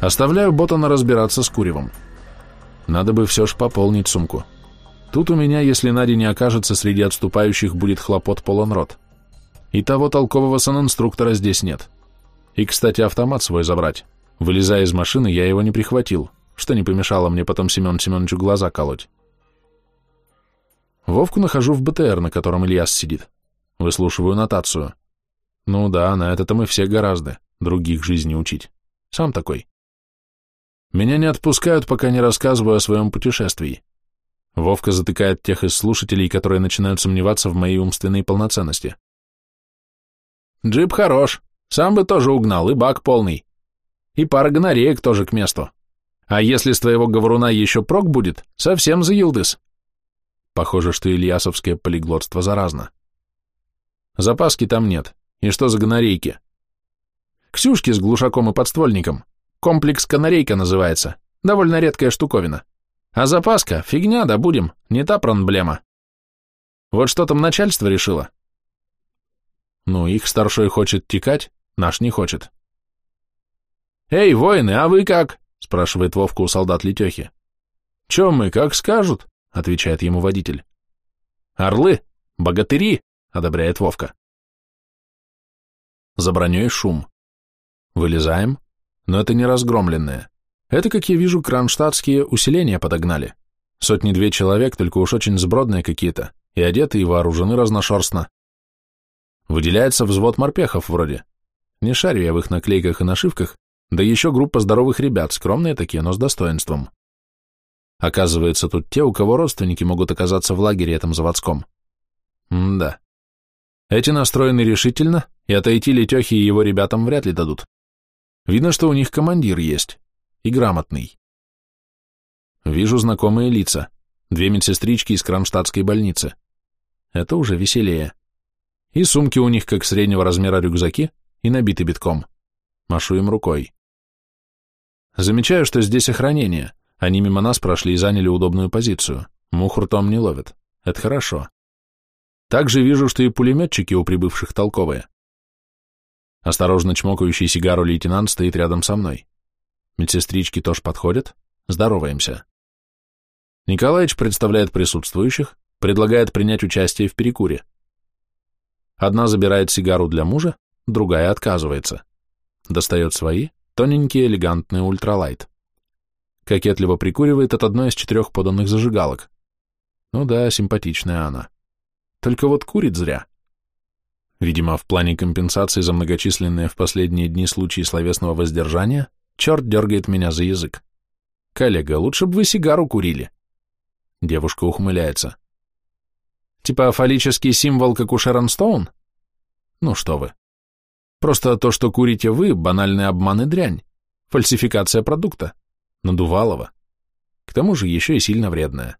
Оставляю Ботана разбираться с куревом. Надо бы все ж пополнить сумку. Тут у меня, если Надя не окажется среди отступающих, будет хлопот полон рот. И того толкового санинструктора здесь нет. И, кстати, автомат свой забрать. Вылезая из машины, я его не прихватил, что не помешало мне потом Семен Семеновичу глаза колоть. Вовку нахожу в БТР, на котором Ильяс сидит. Выслушиваю нотацию. Ну да, на это-то мы все гораздо, других жизни учить. Сам такой. Меня не отпускают, пока не рассказываю о своем путешествии. Вовка затыкает тех из слушателей, которые начинают сомневаться в моей умственной полноценности. Джип хорош, сам бы тоже угнал, и бак полный. И пара гонореек тоже к месту. А если с твоего говоруна еще прок будет, совсем за Илдыс. Похоже, что ильясовское полиглотство заразно. Запаски там нет. И что за гонорейки? Ксюшки с глушаком и подствольником. Комплекс канарейка называется. Довольно редкая штуковина. А запаска? Фигня, да будем. Не та проблема. Вот что там начальство решило. Ну, их старшой хочет текать, наш не хочет. «Эй, воины, а вы как?» — спрашивает Вовка у солдат Летехи. «Че мы, как скажут?» — отвечает ему водитель. «Орлы, богатыри!» — одобряет Вовка. За броней шум. Вылезаем, но это не разгромленное. Это, как я вижу, кронштадтские усиления подогнали. Сотни-две человек, только уж очень сбродные какие-то, и одеты, и вооружены разношерстно. Выделяется взвод морпехов вроде. Не шарю я в их наклейках и нашивках, да еще группа здоровых ребят, скромные такие, но с достоинством. Оказывается, тут те, у кого родственники могут оказаться в лагере этом заводском. М да. Эти настроены решительно, и отойти Летехе и его ребятам вряд ли дадут. Видно, что у них командир есть, и грамотный. Вижу знакомые лица, две медсестрички из Кронштадтской больницы. Это уже веселее. И сумки у них как среднего размера рюкзаки, и набиты битком. Машу им рукой. Замечаю, что здесь охранение. Они мимо нас прошли и заняли удобную позицию. Мух ртом не ловят. Это хорошо. Также вижу, что и пулеметчики у прибывших толковые. Осторожно чмокающий сигару лейтенант стоит рядом со мной. Медсестрички тоже подходят. Здороваемся. Николаевич представляет присутствующих, предлагает принять участие в перекуре. Одна забирает сигару для мужа, другая отказывается. Достает свои, Тоненький, элегантный ультралайт. Кокетливо прикуривает от одной из четырех поданных зажигалок. Ну да, симпатичная она. Только вот курит зря. Видимо, в плане компенсации за многочисленные в последние дни случаи словесного воздержания, черт дергает меня за язык. Коллега, лучше бы вы сигару курили. Девушка ухмыляется. Типа фаллический символ, как у Шерон Стоун? Ну что вы. Просто то, что курите вы, банальный обман и дрянь, фальсификация продукта, надувалова. К тому же еще и сильно вредная.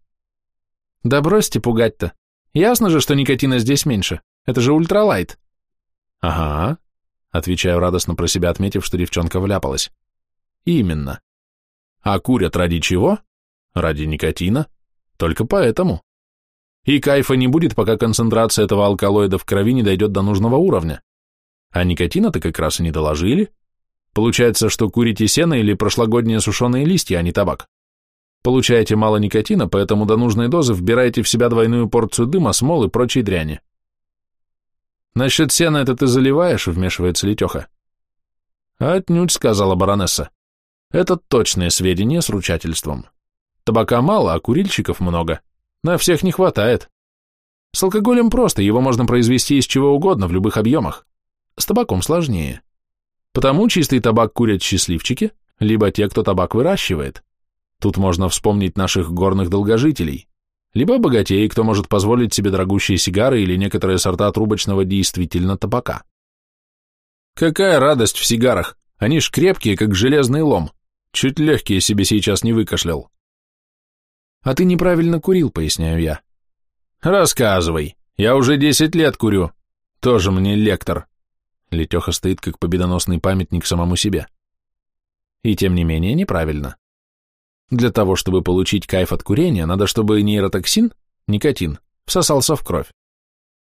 Да бросьте пугать-то. Ясно же, что никотина здесь меньше. Это же ультралайт. Ага, отвечаю радостно про себя, отметив, что девчонка вляпалась. Именно. А курят ради чего? Ради никотина. Только поэтому. И кайфа не будет, пока концентрация этого алкалоида в крови не дойдет до нужного уровня. А никотина-то как раз и не доложили. Получается, что курите сено или прошлогодние сушеные листья, а не табак. Получаете мало никотина, поэтому до нужной дозы вбираете в себя двойную порцию дыма, смол и прочей дряни. Насчет сена это ты заливаешь, вмешивается Летеха. Отнюдь, сказала баронесса. Это точные сведения с ручательством. Табака мало, а курильщиков много. На всех не хватает. С алкоголем просто, его можно произвести из чего угодно, в любых объемах. С табаком сложнее. Потому чистый табак курят счастливчики, либо те, кто табак выращивает. Тут можно вспомнить наших горных долгожителей. Либо богатеи, кто может позволить себе дорогущие сигары или некоторые сорта трубочного действительно табака. Какая радость в сигарах! Они ж крепкие, как железный лом. Чуть легкие себе сейчас не выкашлял. А ты неправильно курил, поясняю я. Рассказывай. Я уже десять лет курю. Тоже мне лектор. Летеха стоит как победоносный памятник самому себе. И тем не менее неправильно. Для того, чтобы получить кайф от курения, надо, чтобы нейротоксин, никотин, всосался в кровь.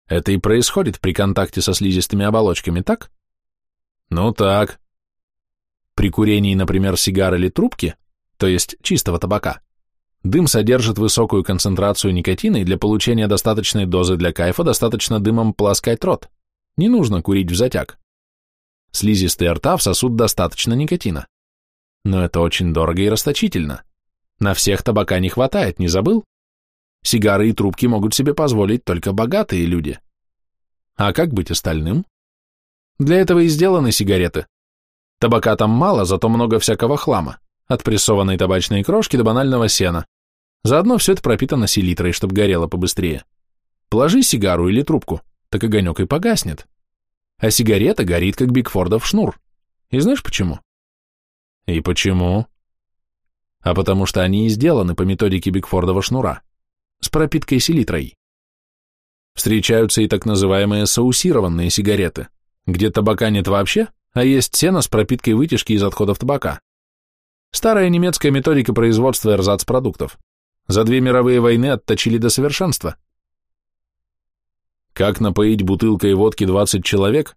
Это и происходит при контакте со слизистыми оболочками, так? Ну так. При курении, например, сигар или трубки, то есть чистого табака, дым содержит высокую концентрацию никотина, и для получения достаточной дозы для кайфа достаточно дымом полоскать рот. Не нужно курить в затяг. Слизистые рта всосут достаточно никотина. Но это очень дорого и расточительно. На всех табака не хватает, не забыл? Сигары и трубки могут себе позволить только богатые люди. А как быть остальным? Для этого и сделаны сигареты. Табака там мало, зато много всякого хлама, от прессованной табачной крошки до банального сена. Заодно все это пропитано селитрой, чтобы горело побыстрее. Положи сигару или трубку, так огонек и погаснет. А сигарета горит, как Бигфордов шнур. И знаешь почему? И почему? А потому что они и сделаны по методике Бигфордова шнура, с пропиткой селитрой. Встречаются и так называемые саусированные сигареты, где табака нет вообще, а есть сено с пропиткой вытяжки из отходов табака. Старая немецкая методика производства эрзац-продуктов. За две мировые войны отточили до совершенства. Как напоить бутылкой водки 20 человек?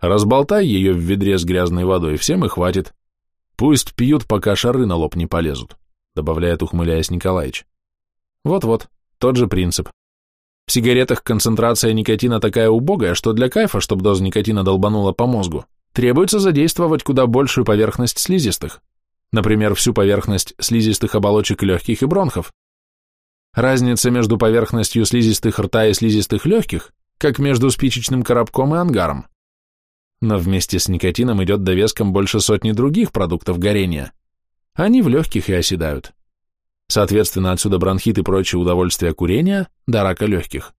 Разболтай ее в ведре с грязной водой, всем и хватит. Пусть пьют, пока шары на лоб не полезут, добавляет, ухмыляясь Николаевич. Вот-вот, тот же принцип. В сигаретах концентрация никотина такая убогая, что для кайфа, чтобы доза никотина долбанула по мозгу, требуется задействовать куда большую поверхность слизистых, например, всю поверхность слизистых оболочек легких и бронхов. Разница между поверхностью слизистых рта и слизистых легких, как между спичечным коробком и ангаром. Но вместе с никотином идет довеском больше сотни других продуктов горения. Они в легких и оседают. Соответственно, отсюда бронхит и прочие удовольствия курения до рака легких.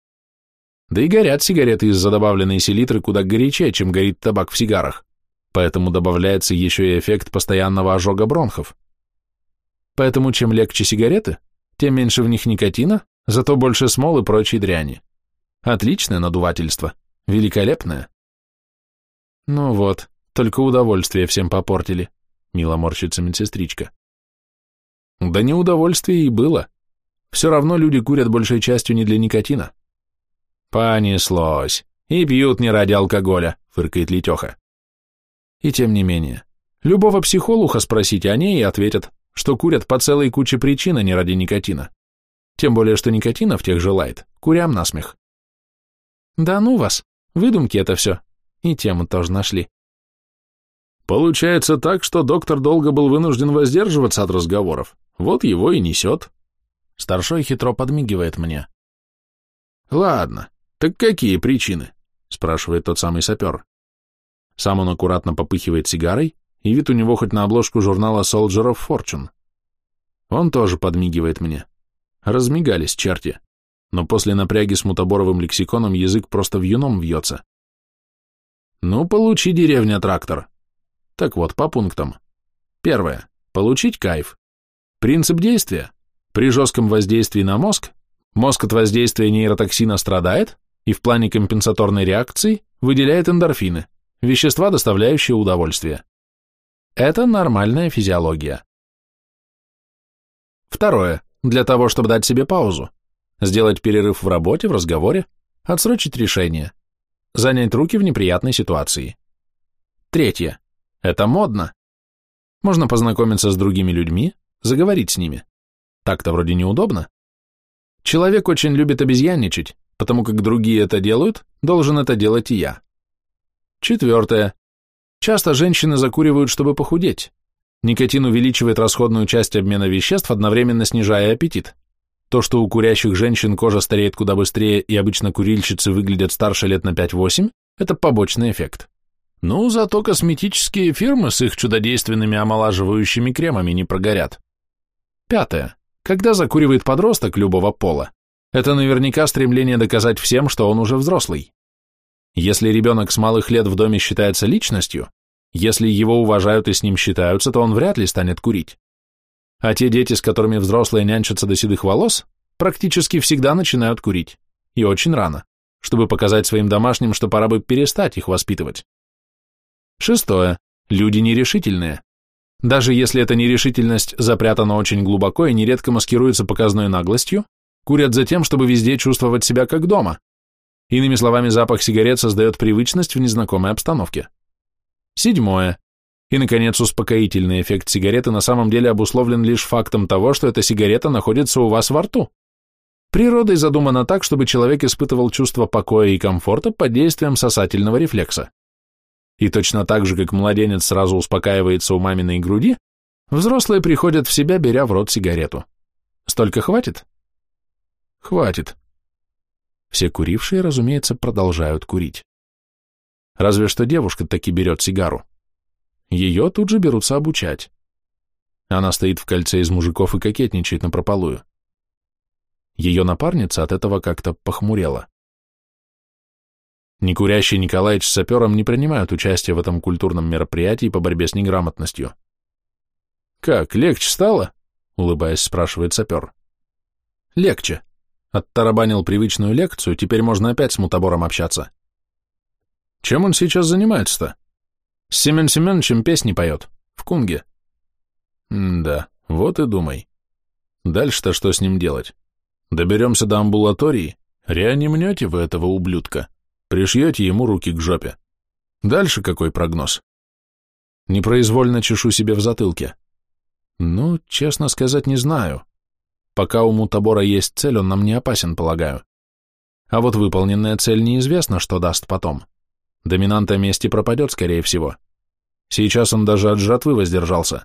Да и горят сигареты из-за добавленной селитры куда горячее, чем горит табак в сигарах, поэтому добавляется еще и эффект постоянного ожога бронхов. Поэтому чем легче сигареты, тем меньше в них никотина, зато больше смол и прочей дряни. Отличное надувательство, великолепное. Ну вот, только удовольствие всем попортили, мило морщится медсестричка. Да не удовольствие и было. Все равно люди курят большей частью не для никотина. Понеслось. И пьют не ради алкоголя, фыркает Летеха. И тем не менее, любого психолога спросите о ней и ответят, что курят по целой куче причин, а не ради никотина. Тем более, что никотина в тех желает, курям насмех. Да ну вас, выдумки это все. И тему тоже нашли. Получается так, что доктор долго был вынужден воздерживаться от разговоров. Вот его и несет. Старшой хитро подмигивает мне. Ладно, «Так какие причины?» — спрашивает тот самый сапер. Сам он аккуратно попыхивает сигарой, и вид у него хоть на обложку журнала Soldier of Fortune. Он тоже подмигивает мне. Размигались черти, но после напряги с мутоборовым лексиконом язык просто в юном вьется. Ну, получи, деревня, трактор. Так вот, по пунктам. Первое. Получить кайф. Принцип действия. При жестком воздействии на мозг, мозг от воздействия нейротоксина страдает, и в плане компенсаторной реакции выделяет эндорфины, вещества, доставляющие удовольствие. Это нормальная физиология. Второе. Для того, чтобы дать себе паузу. Сделать перерыв в работе, в разговоре, отсрочить решение. Занять руки в неприятной ситуации. Третье. Это модно. Можно познакомиться с другими людьми, заговорить с ними. Так-то вроде неудобно. Человек очень любит обезьянничать, потому как другие это делают, должен это делать и я. Четвертое. Часто женщины закуривают, чтобы похудеть. Никотин увеличивает расходную часть обмена веществ, одновременно снижая аппетит. То, что у курящих женщин кожа стареет куда быстрее и обычно курильщицы выглядят старше лет на 5-8, это побочный эффект. Ну, зато косметические фирмы с их чудодейственными омолаживающими кремами не прогорят. Пятое. Когда закуривает подросток любого пола, это наверняка стремление доказать всем, что он уже взрослый. Если ребенок с малых лет в доме считается личностью, если его уважают и с ним считаются, то он вряд ли станет курить. А те дети, с которыми взрослые нянчатся до седых волос, практически всегда начинают курить. И очень рано, чтобы показать своим домашним, что пора бы перестать их воспитывать. Шестое. Люди нерешительные. Даже если эта нерешительность запрятана очень глубоко и нередко маскируется показной наглостью, Курят за тем, чтобы везде чувствовать себя как дома. Иными словами, запах сигарет создает привычность в незнакомой обстановке. Седьмое. И, наконец, успокоительный эффект сигареты на самом деле обусловлен лишь фактом того, что эта сигарета находится у вас во рту. Природой задумано так, чтобы человек испытывал чувство покоя и комфорта под действием сосательного рефлекса. И точно так же, как младенец сразу успокаивается у маминой груди, взрослые приходят в себя, беря в рот сигарету. Столько хватит? Хватит. Все курившие, разумеется, продолжают курить. Разве что девушка таки берет сигару. Ее тут же берутся обучать. Она стоит в кольце из мужиков и кокетничает напропалую. Ее напарница от этого как-то похмурела. Некурящий Николаевич с сапером не принимают участия в этом культурном мероприятии по борьбе с неграмотностью. «Как, легче стало?» — улыбаясь, спрашивает сапер. «Легче», Оттарабанил привычную лекцию, теперь можно опять с мутабором общаться. Чем он сейчас занимается-то? С Семен Семеновичем песни поет, в кунге. Да, вот и думай. Дальше-то что с ним делать? Доберемся до амбулатории, реанимнете вы этого ублюдка, пришьете ему руки к жопе. Дальше какой прогноз? Непроизвольно чешу себе в затылке. Ну, честно сказать, не знаю. Пока у мутабора есть цель, он нам не опасен, полагаю. А вот выполненная цель неизвестно, что даст потом. Доминант о месте пропадет, скорее всего. Сейчас он даже от жатвы воздержался.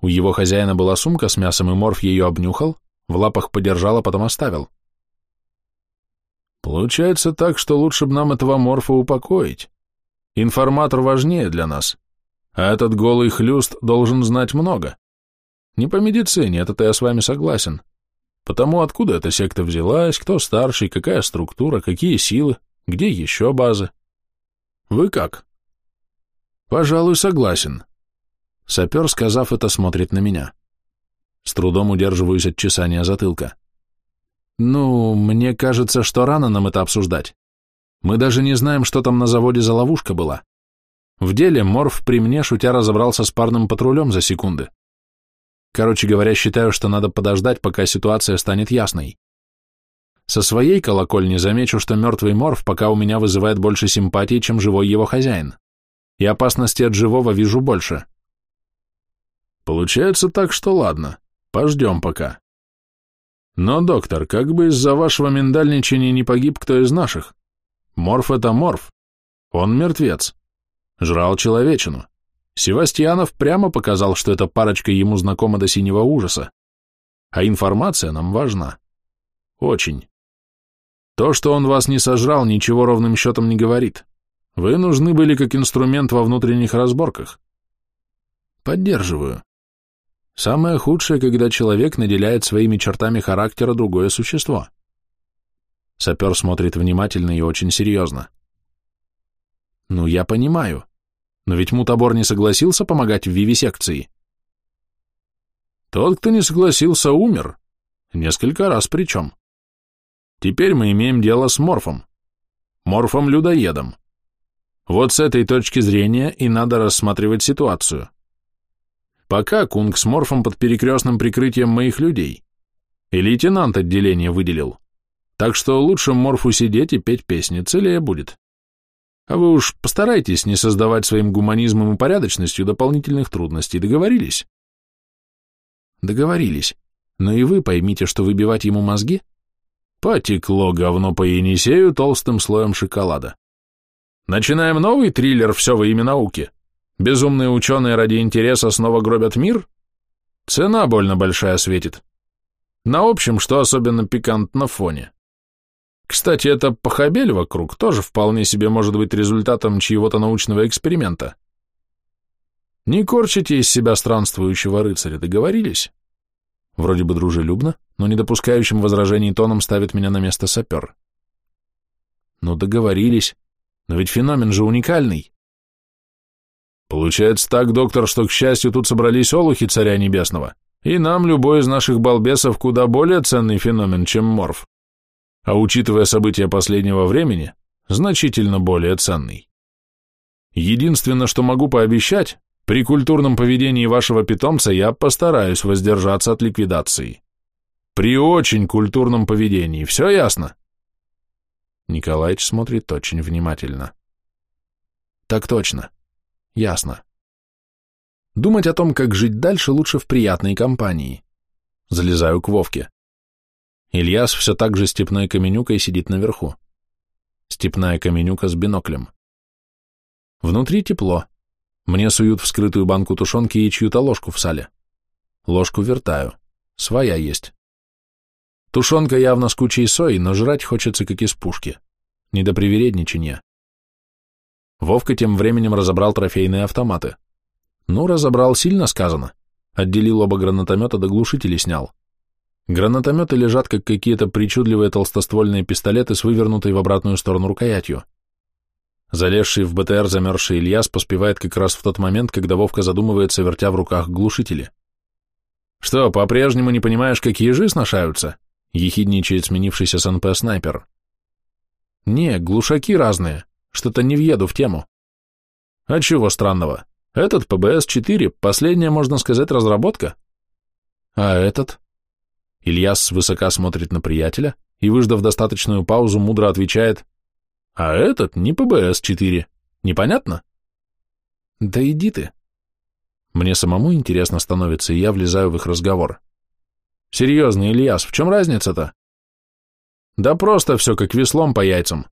У его хозяина была сумка с мясом, и Морф ее обнюхал, в лапах подержал, а потом оставил. Получается так, что лучше бы нам этого Морфа упокоить. Информатор важнее для нас, а этот голый хлюст должен знать много. Не по медицине, это-то я с вами согласен. Потому откуда эта секта взялась, кто старший, какая структура, какие силы, где еще базы. Вы как? Пожалуй, согласен. Сапер, сказав это, смотрит на меня. С трудом удерживаюсь от чесания затылка. Ну, мне кажется, что рано нам это обсуждать. Мы даже не знаем, что там на заводе за ловушка была. В деле Морф при мне, шутя, разобрался с парным патрулем за секунды. Короче говоря, считаю, что надо подождать, пока ситуация станет ясной. Со своей колокольни замечу, что мертвый морф пока у меня вызывает больше симпатии, чем живой его хозяин. И опасности от живого вижу больше. Получается так, что ладно, пождем пока. Но, доктор, как бы из-за вашего миндальничания не погиб кто из наших? Морф — это морф. Он мертвец. Жрал человечину. Севастьянов прямо показал, что эта парочка ему знакома до синего ужаса. А информация нам важна. Очень. То, что он вас не сожрал, ничего ровным счетом не говорит. Вы нужны были как инструмент во внутренних разборках. Поддерживаю. Самое худшее, когда человек наделяет своими чертами характера другое существо. Сапер смотрит внимательно и очень серьезно. Ну, я понимаю. Но ведь Мутабор не согласился помогать в вивисекции. Тот, кто не согласился, умер. Несколько раз причем. Теперь мы имеем дело с Морфом. Морфом-людоедом. Вот с этой точки зрения и надо рассматривать ситуацию. Пока Кунг с Морфом под перекрестным прикрытием моих людей. И лейтенант отделения выделил. Так что лучше Морфу сидеть и петь песни, целее будет. А вы уж постарайтесь не создавать своим гуманизмом и порядочностью дополнительных трудностей. Договорились? Договорились. Но и вы поймите, что выбивать ему мозги? Потекло говно по Енисею толстым слоем шоколада. Начинаем новый триллер «Все во имя науки». Безумные ученые ради интереса снова гробят мир? Цена больно большая светит. На общем, что особенно пикантно фоне. Кстати, это похабель вокруг тоже вполне себе может быть результатом чьего-то научного эксперимента. Не корчите из себя странствующего рыцаря, договорились? Вроде бы дружелюбно, но не допускающим возражений тоном ставит меня на место сапер. Ну, договорились. Но ведь феномен же уникальный. Получается так, доктор, что, к счастью, тут собрались олухи царя небесного, и нам любой из наших балбесов куда более ценный феномен, чем морф а учитывая события последнего времени, значительно более ценный. Единственное, что могу пообещать, при культурном поведении вашего питомца я постараюсь воздержаться от ликвидации. При очень культурном поведении, все ясно? Николаевич смотрит очень внимательно. Так точно. Ясно. Думать о том, как жить дальше, лучше в приятной компании. Залезаю к Вовке. Ильяс все так же степной каменюкой сидит наверху. Степная каменюка с биноклем. Внутри тепло. Мне суют вскрытую банку тушенки и чью-то ложку в сале. Ложку вертаю. Своя есть. Тушенка явно с кучей сои, но жрать хочется как из пушки. Не до привередничания. Вовка тем временем разобрал трофейные автоматы. Ну, разобрал, сильно сказано. Отделил оба гранатомета до глушителей снял. Гранатометы лежат, как какие-то причудливые толстоствольные пистолеты с вывернутой в обратную сторону рукоятью. Залезший в БТР замерзший Ильяс поспевает как раз в тот момент, когда Вовка задумывается, вертя в руках глушители. «Что, по-прежнему не понимаешь, как ежи сношаются?» — ехидничает сменившийся СНП снайпер. «Не, глушаки разные. Что-то не въеду в тему». «А чего странного? Этот ПБС-4 — последняя, можно сказать, разработка». «А этот?» Ильяс свысока смотрит на приятеля и, выждав достаточную паузу, мудро отвечает «А этот не ПБС-4. Непонятно?» «Да иди ты». Мне самому интересно становится, и я влезаю в их разговор. «Серьезно, Ильяс, в чем разница-то?» «Да просто все как веслом по яйцам.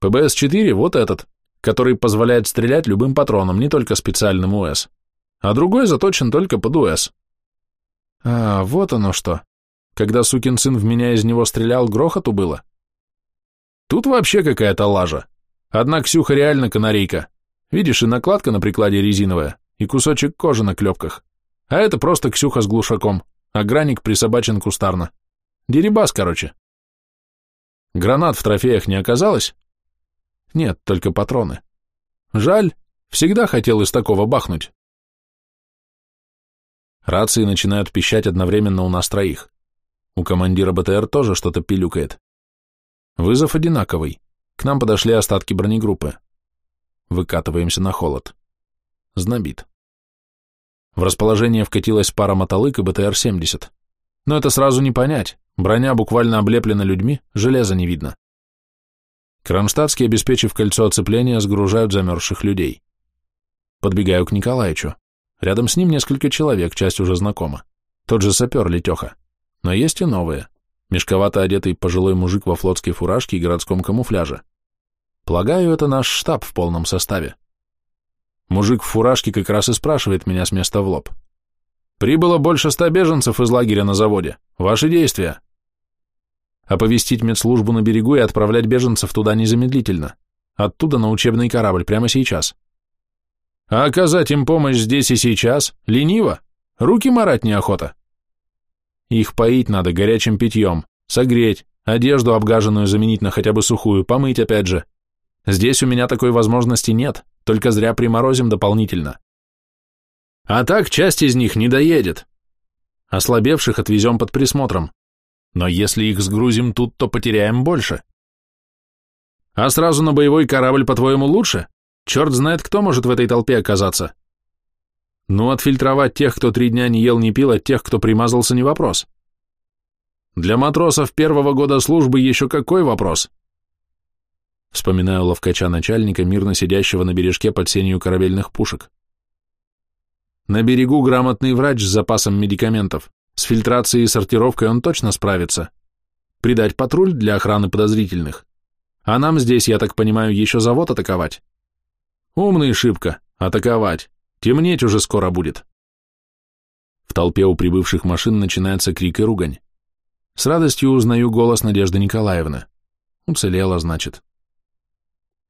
ПБС-4 вот этот, который позволяет стрелять любым патроном, не только специальным УС, а другой заточен только под УС». «А, вот оно что. Когда сукин сын в меня из него стрелял, грохоту было. Тут вообще какая-то лажа. Одна Ксюха реально канарейка. Видишь, и накладка на прикладе резиновая, и кусочек кожи на клепках. А это просто Ксюха с глушаком, а граник присобачен кустарно. Дерибас, короче. Гранат в трофеях не оказалось? Нет, только патроны. Жаль, всегда хотел из такого бахнуть. Рации начинают пищать одновременно у нас троих. У командира БТР тоже что-то пилюкает. Вызов одинаковый. К нам подошли остатки бронегруппы. Выкатываемся на холод. Знобит. В расположение вкатилась пара мотолык и БТР-70. Но это сразу не понять. Броня буквально облеплена людьми, железа не видно. Кронштадтские, обеспечив кольцо оцепления, сгружают замерзших людей. Подбегаю к Николаевичу. Рядом с ним несколько человек, часть уже знакома. Тот же сапер Летеха. Но есть и новые. Мешковато одетый пожилой мужик во флотской фуражке и городском камуфляже. Полагаю, это наш штаб в полном составе. Мужик в фуражке как раз и спрашивает меня с места в лоб. «Прибыло больше ста беженцев из лагеря на заводе. Ваши действия?» Оповестить медслужбу на берегу и отправлять беженцев туда незамедлительно. Оттуда на учебный корабль прямо сейчас. А оказать им помощь здесь и сейчас? Лениво? Руки марать неохота. Их поить надо горячим питьем, согреть, одежду обгаженную заменить на хотя бы сухую, помыть опять же. Здесь у меня такой возможности нет, только зря приморозим дополнительно. А так часть из них не доедет. Ослабевших отвезем под присмотром. Но если их сгрузим тут, то потеряем больше. А сразу на боевой корабль, по-твоему, лучше? Черт знает, кто может в этой толпе оказаться. Ну, отфильтровать тех, кто три дня не ел, не пил, от тех, кто примазался, не вопрос. Для матросов первого года службы еще какой вопрос? Вспоминаю ловкача начальника, мирно сидящего на бережке под сенью корабельных пушек. На берегу грамотный врач с запасом медикаментов. С фильтрацией и сортировкой он точно справится. Придать патруль для охраны подозрительных. А нам здесь, я так понимаю, еще завод атаковать. Умный шибко, атаковать. Темнеть уже скоро будет. В толпе у прибывших машин начинается крик и ругань. С радостью узнаю голос Надежды Николаевны. Уцелела, значит.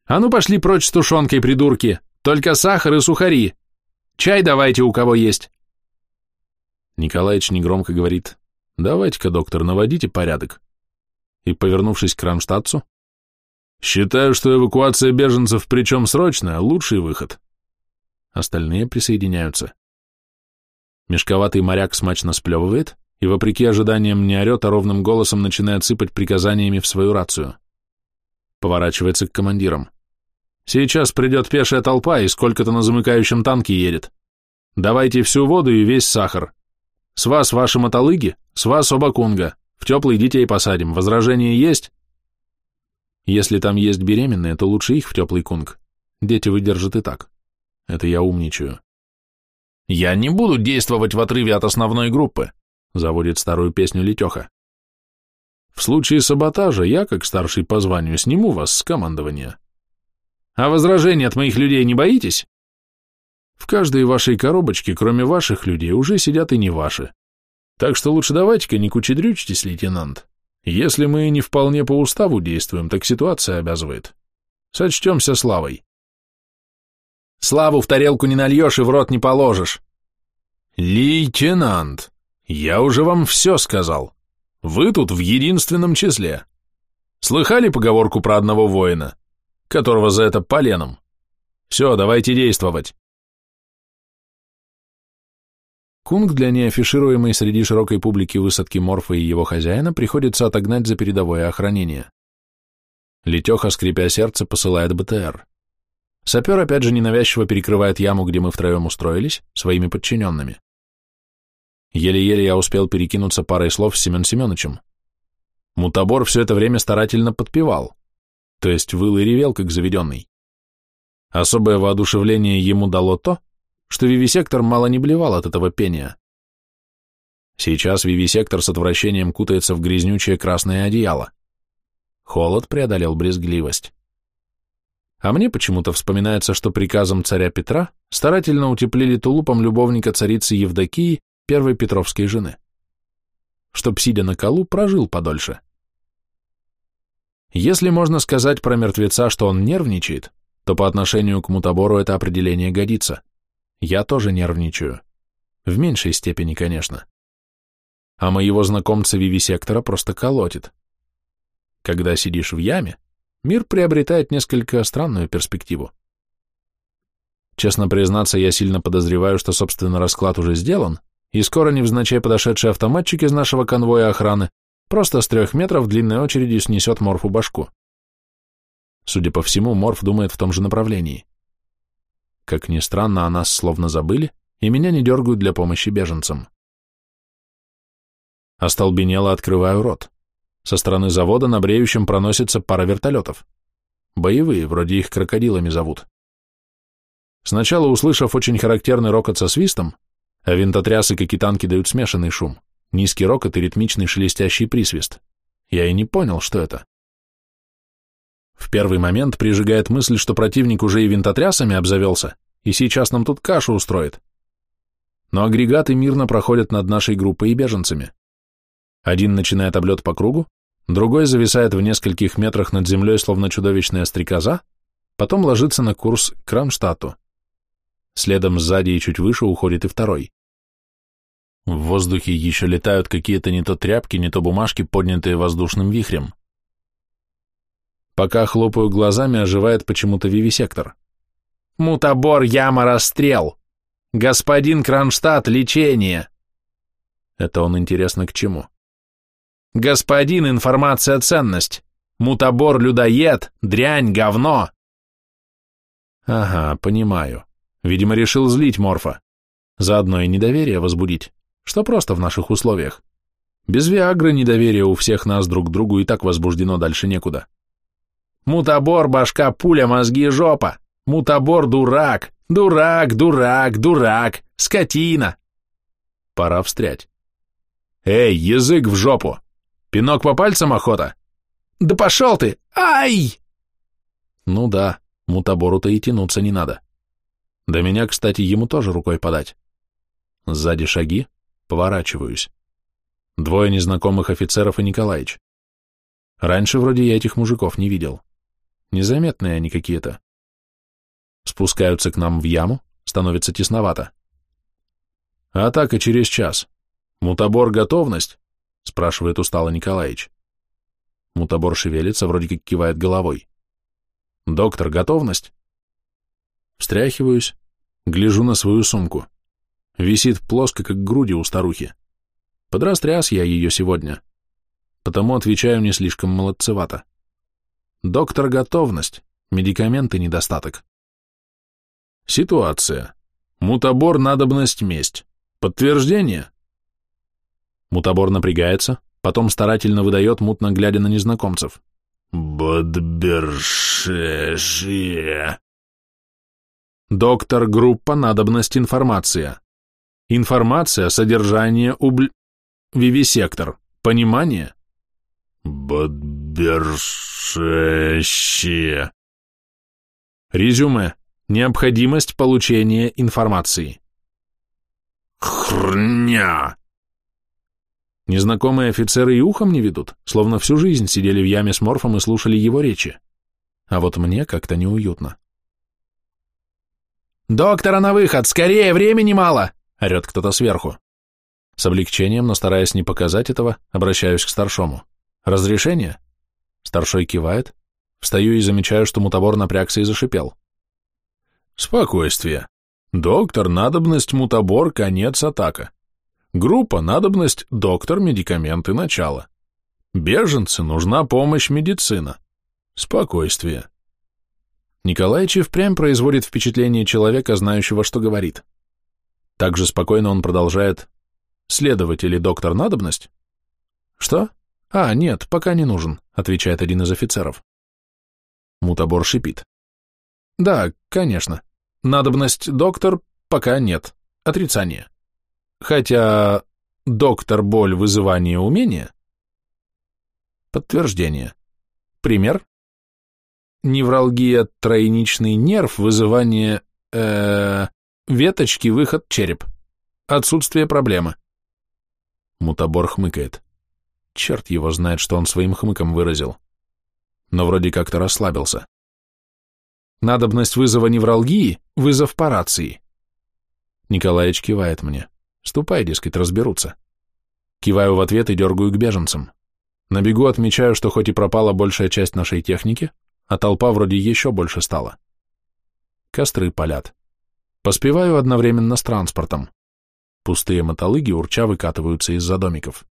«А ну пошли прочь с тушенкой, придурки! Только сахар и сухари! Чай давайте, у кого есть!» Николаевич негромко говорит, «Давайте-ка, доктор, наводите порядок». И, повернувшись к Кронштадтцу, «Считаю, что эвакуация беженцев, причем срочная, лучший выход. Остальные присоединяются. Мешковатый моряк смачно сплевывает и, вопреки ожиданиям, не орет, а ровным голосом начинает сыпать приказаниями в свою рацию. Поворачивается к командирам. «Сейчас придет пешая толпа, и сколько-то на замыкающем танке едет. Давайте всю воду и весь сахар. С вас ваши мотолыги, с вас оба кунга. В теплый детей посадим. Возражения есть?» Если там есть беременные, то лучше их в теплый кунг. Дети выдержат и так. Это я умничаю. Я не буду действовать в отрыве от основной группы, заводит старую песню Летеха. В случае саботажа я, как старший по званию, сниму вас с командования. А возражений от моих людей не боитесь? В каждой вашей коробочке, кроме ваших людей, уже сидят и не ваши. Так что лучше давайте-ка не кучедрючьтесь, лейтенант. Если мы не вполне по уставу действуем, так ситуация обязывает. Сочтемся славой. Славу в тарелку не нальешь и в рот не положишь. Лейтенант, я уже вам все сказал. Вы тут в единственном числе. Слыхали поговорку про одного воина, которого за это поленом? Все, давайте действовать. Кунг для неафишируемой среди широкой публики высадки Морфа и его хозяина приходится отогнать за передовое охранение. Летеха, скрипя сердце, посылает БТР. Сапер опять же ненавязчиво перекрывает яму, где мы втроем устроились, своими подчиненными. Еле-еле я успел перекинуться парой слов с Семен Семеновичем. Мутабор все это время старательно подпевал, то есть выл и ревел, как заведенный. Особое воодушевление ему дало то, что вивисектор мало не блевал от этого пения. Сейчас вивисектор с отвращением кутается в грязнючее красное одеяло. Холод преодолел брезгливость. А мне почему-то вспоминается, что приказом царя Петра старательно утеплили тулупом любовника царицы Евдокии первой Петровской жены, чтоб, сидя на колу, прожил подольше. Если можно сказать про мертвеца, что он нервничает, то по отношению к мутабору это определение годится. Я тоже нервничаю. В меньшей степени, конечно. А моего знакомца Вивисектора просто колотит. Когда сидишь в яме, мир приобретает несколько странную перспективу. Честно признаться, я сильно подозреваю, что, собственно, расклад уже сделан, и скоро невзначай подошедший автоматчик из нашего конвоя охраны просто с трех метров длинной очередью снесет Морфу башку. Судя по всему, Морф думает в том же направлении. Как ни странно, о нас словно забыли, и меня не дергают для помощи беженцам. Остолбенело открываю рот. Со стороны завода на бреющем проносится пара вертолетов. Боевые, вроде их крокодилами зовут. Сначала, услышав очень характерный рокот со свистом, а винтотрясы, как и танки, дают смешанный шум, низкий рокот и ритмичный шелестящий присвист. Я и не понял, что это. В первый момент прижигает мысль, что противник уже и винтотрясами обзавелся, и сейчас нам тут кашу устроит. Но агрегаты мирно проходят над нашей группой и беженцами. Один начинает облет по кругу, другой зависает в нескольких метрах над землей, словно чудовищная стрекоза, потом ложится на курс к Кронштадту. Следом сзади и чуть выше уходит и второй. В воздухе еще летают какие-то не то тряпки, не то бумажки, поднятые воздушным вихрем. Пока хлопаю глазами, оживает почему-то вивисектор. «Мутабор, яма, расстрел! Господин Кронштадт, лечение!» Это он интересно к чему? «Господин, информация, ценность! Мутабор, людоед, дрянь, говно!» Ага, понимаю. Видимо, решил злить Морфа. Заодно и недоверие возбудить что просто в наших условиях. Без Виагры недоверие у всех нас друг к другу и так возбуждено дальше некуда. Мутабор, башка, пуля, мозги, жопа. Мутабор, дурак, дурак, дурак, дурак, скотина. Пора встрять. Эй, язык в жопу. Пинок по пальцам охота? Да пошел ты! Ай! Ну да, мутабору-то и тянуться не надо. До меня, кстати, ему тоже рукой подать. Сзади шаги, Поворачиваюсь. Двое незнакомых офицеров и Николаич. Раньше вроде я этих мужиков не видел. Незаметные они какие-то. Спускаются к нам в яму, становится тесновато. «Атака через час. Мутабор готовность?» — спрашивает устало Николаич. Мутабор шевелится, вроде как кивает головой. «Доктор, готовность?» Встряхиваюсь, гляжу на свою сумку. Висит плоско, как груди у старухи. Подрастряс я ее сегодня. Потому отвечаю не слишком молодцевато. Доктор, готовность. Медикаменты недостаток. Ситуация. Мутабор, надобность, месть. Подтверждение? Мутабор напрягается, потом старательно выдает, мутно глядя на незнакомцев. Бодбершешие. Доктор, группа, надобность, информация. Информация, содержание, убль... Вивисектор. Понимание? Бодбершеще. Резюме. Необходимость получения информации. Хрня. Незнакомые офицеры и ухом не ведут, словно всю жизнь сидели в яме с морфом и слушали его речи. А вот мне как-то неуютно. «Доктора на выход! Скорее, времени мало!» — орет кто-то сверху. С облегчением, но стараясь не показать этого, обращаюсь к старшому. «Разрешение?» Старшой кивает. Встаю и замечаю, что мутабор напрягся и зашипел. «Спокойствие. Доктор, надобность, мутабор, конец, атака. Группа, надобность, доктор, медикаменты, начало. Беженцы, нужна помощь, медицина. Спокойствие». Николаич и впрямь производит впечатление человека, знающего, что говорит. Также спокойно он продолжает «Следователь и доктор надобность?» «Что?» «А, нет, пока не нужен», — отвечает один из офицеров. Мутабор шипит. «Да, конечно. Надобность доктор пока нет. Отрицание. Хотя доктор боль вызывание умения?» Подтверждение. Пример? невралгия тройничный нерв, вызывание э, веточки, выход череп. Отсутствие проблемы. Мутабор хмыкает. Черт его знает, что он своим хмыком выразил. Но вроде как-то расслабился. Надобность вызова невралгии — вызов по рации. Николаич кивает мне. Ступай, дескать, разберутся. Киваю в ответ и дергаю к беженцам. На бегу отмечаю, что хоть и пропала большая часть нашей техники, а толпа вроде еще больше стала. Костры палят. Поспеваю одновременно с транспортом. Пустые мотолыги урча выкатываются из-за домиков.